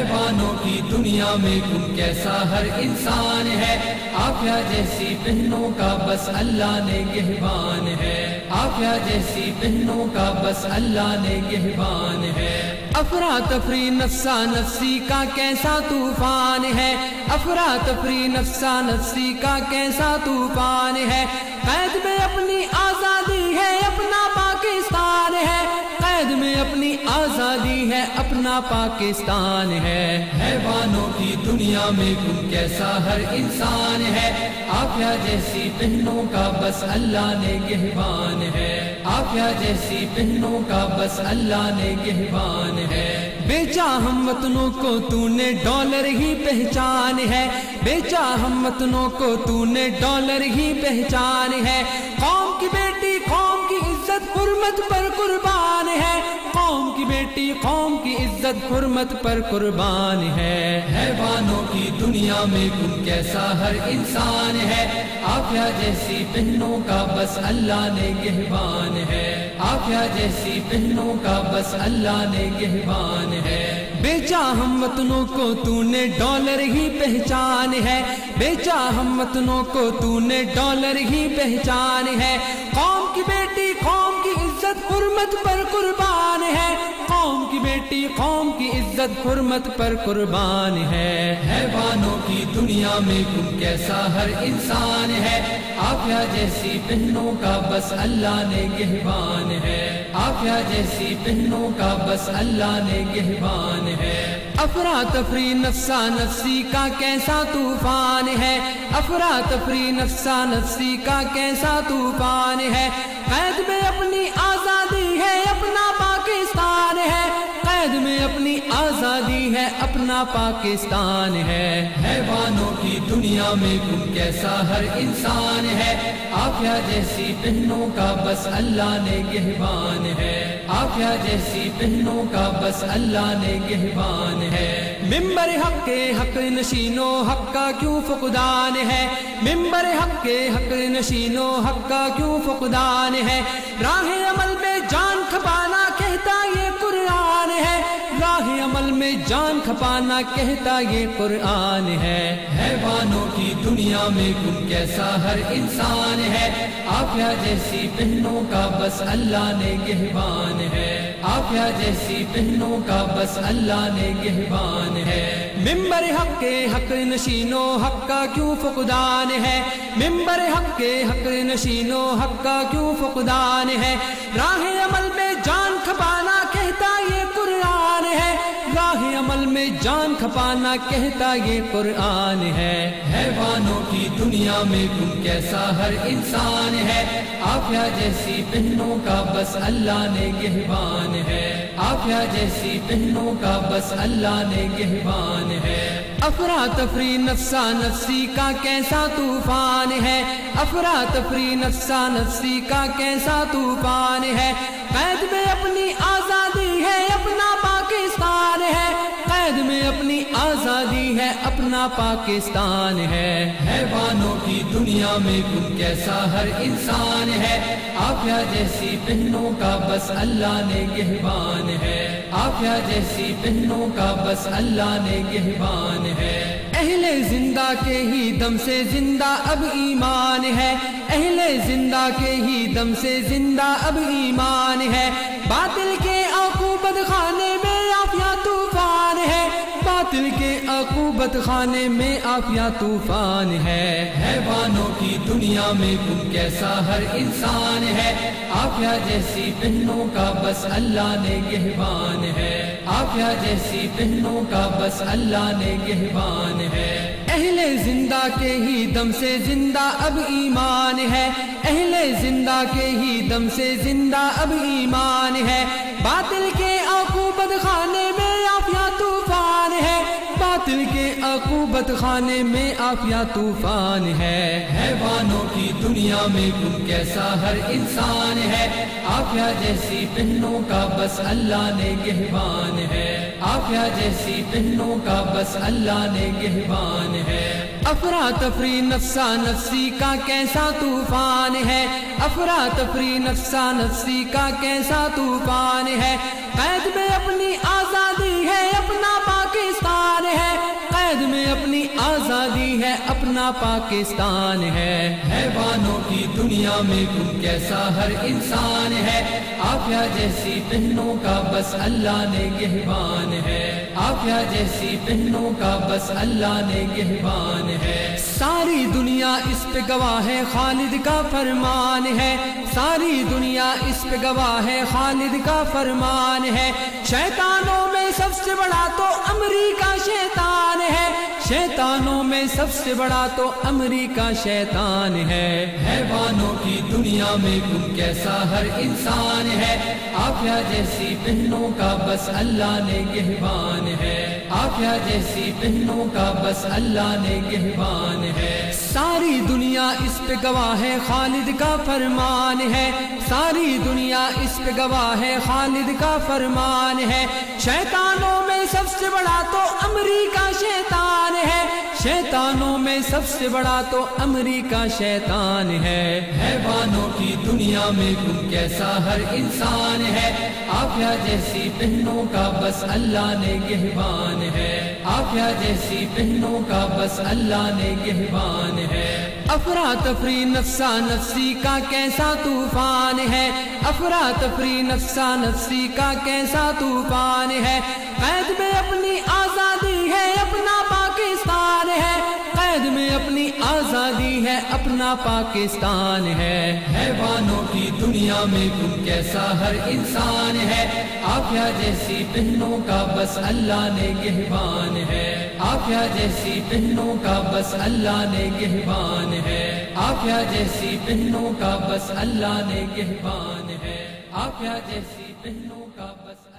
حیوانوں کی دنیا میں کن کیسا ہر انسان ہے؟ آفیا جیسی بہنوں کا بس اللہ نے گہبان ہے۔ آفیا جیسی بہنوں کا بس اللہ نے گہبان ہے۔ افراتفری نفسا نفسی کا کیسا طوفان ہے؟ افراتفری نفسا نفسی کا کیسا طوفان ہے؟ قید میں اپنی آزادی اپنا پاکستان ہے۔ حیوانوں کی دنیا میں کن کیسا ہر انسان ہے۔ آفیا جیسی بہنوں کا بس اللہ نے گہبان ہے۔ آفیا جیسی بہنوں کا بس اللہ نے گہبان ہے۔ بیچا ہم وطنوں کو تو نے ڈالر ہی پہچان ہے۔ بیچا ہم وطنوں کو تو نے ڈالر ہی پہچان ہے۔ قوم کی بیٹی، قوم کی عزت، حرمت پر قربان ہے۔ قوم کی بیٹی قوم کی عزت حرمت پر قربان ہے۔ حیوانوں کی دنیا میں کن کیسا ہر انسان ہے۔ آفیا جیسی بہنوں کا بس اللہ نے گہبان ہے۔ آفیا جیسی بہنوں کا بس اللہ نے گہبان ہے۔ بیچا ہم وطنوں کو تو نے ڈالر ہی پہچان ہے۔ بیچا ہم وطنوں کو تو نے ڈالر ہی پہچان ہے۔ قوم کی بیٹی قوم عزت حرمت پر قربان ہے۔ قوم کی بیٹی، قوم کی عزت حرمت پر قربان ہے۔ حیوانوں کی دنیا میں کن کیسا ہر انسان ہے۔ آفیا جیسی بہنوں کا بس اللہ نے گہبان ہے۔ آفیا جیسی بہنوں کا بس اللہ نے گہبان ہے۔ افراتفری نفسا نفسی کا کیسا طوفان ہے۔ افراتفری نفسا نفسی کا کیسا طوفان ہے۔ قید میں اپنی آزادی ہے، اپنا پاکستان ہے۔ قید میں اپنی آزادی ہے، اپنا پاکستان ہے۔ حیوانوں کی دنیا میں گم کیسا ہر انسان ہے۔ آفیہ جیسی بہنوں کا بس اللہ نے گہبان ہے۔ آفیا جیسی بہنوں کا بس اللہ نے گہبان ہے۔ ممبر حق کے حق نشینوں، حق کا کیوں فقدان ہے؟ ممبر حق کے حق نشینوں، حق کا کیوں فقدان ہے؟ راہ عمل میں کھپانا کہتا یہ قرآن ہے۔ حیوانوں کی دنیا میں کن کیسا ہر انسان ہے۔ آفیا جیسی بہنوں کا بس اللہ نے گہبان ہے۔ آفیا جیسی بہنوں کا بس اللہ نے گہبان ہے۔ ممبر حق کے حق نشینو حق کا کیوں فقدان ہے؟ ممبر حق کے حق نشینو حق کا کیوں فقدان ہے؟ راہ عمل میں جان کھپانا کہتا یہ راہ عمل میں جان کھپانا کہتا یہ قرآن ہے۔ حیوانوں کی دنیا میں کن کیسا ہر انسان ہے۔ آفیا جیسی بہنوں کا بس اللہ نے گہبان ہے۔ آفیا جیسی بہنوں کا بس اللہ نے گہبان ہے۔ افراتفری نفسا نفسی کا کیسا طوفان ہے۔ افراتفری نفسا نفسی کا کیسا طوفان ہے۔ قید میں اپنی آزادی آزادی ہے، اپنا پاکستان ہے۔ حیوانوں کی دنیا میں کن کیسا ہر انسان ہے؟ آفیا جیسی بہنوں کا بس اللہ نے گہبان ہے۔ آفیا جیسی بہنوں کا بس اللہ نے گہبان ہے۔ اہل زندہ کے ہی دم سے زندہ اب ایمان ہے۔ اہل زندہ کے ہی دم سے زندہ اب ایمان ہے۔ عقوبت خانے میں آفیا طوفان ہے. حیوانوں کی دنیا میں کن کیسا ہر انسان ہے؟ آفیا جیسی بہنوں کا بس اللہ نے گہبان ہے. آفیا جیسی بہنوں کا بس اللہ نے گہبان ہے. اہل زندہ کے ہی دم سے زندہ اب ایمان ہے. اہل زندہ کے ہی دم سے زندہ اب ایمان ہے. باطل کے عقوبت خانے میں عقوبت خانے میں آفیا طوفان ہے۔ حیوانوں کی دنیا میں کن کیسا ہر انسان ہے۔ آفیا جیسی بہنوں کا بس اللہ نے گہبان ہے۔ آفیا جیسی بہنوں کا بس اللہ نے گہبان ہے۔ افراتفری نفسا نفسی کا کیسا طوفان ہے۔ افراتفری نفسا نفسی کا کیسا طوفان ہے۔ قید میں اپنی آزادی اپنا پاکستان ہے۔ حیوانوں کی دنیا میں تم کیسا ہر انسان ہے؟ آفیا جیسی بہنوں کا بس اللہ نے گہبان ہے۔ آفیا جیسی بہنوں کا بس اللہ نے گہبان ہے۔ ساری دنیا اس پہ گواہ ہے خالد کا فرمان ہے۔ ساری دنیا اس پہ گواہ ہے خالد کا فرمان ہے۔ شیطانوں میں سب سے بڑا تو امریکہ ہے جانو میں سب سے بڑا تو امریکہ شیطان ہے۔ حیوانوں کی دنیا میں تم کیسا ہر انسان ہے۔ آفیا جیسی بہنوں کا بس اللہ نے گہبان ہے۔ آفیا جیسی بہنوں کا بس اللہ نے گہبان ہے۔ ساری دنیا اس پہ گواہ ہے خالد کا فرمان ہے۔ ساری دنیا اس پہ گواہ ہے خالد کا فرمان ہے۔ شیطانوں میں سب سے بڑا تو امریکہ شیطان ہے۔ شیطانوں میں سب سے بڑا تو امریکہ شیطان ہے۔ حیوانوں کی دنیا میں تم کیسا ہر انسان ہے۔ آفیا جیسی بہنوں کا بس اللہ نے گہبان ہے۔ آفیا جیسی بہنوں کا بس اللہ نے گہبان ہے۔ افراتفری نفسا نفسی کا کیسا طوفان ہے۔ افراتفری نفسا نفسی کا کیسا طوفان ہے۔ قید میں اپنی آزادی ہے، اپنا اپنی آزادی ہے، اپنا پاکستان ہے۔ حیوانوں کی دنیا میں تم کیسا ہر انسان ہے؟ آفیا جیسی بہنوں کا بس اللہ نے گہبان ہے۔ آفیا جیسی بہنوں کا بس اللہ نے گہبان ہے۔ آفیا جیسی بہنوں کا بس اللہ نے گہبان ہے۔ آفیا جیسی بہنوں کا بس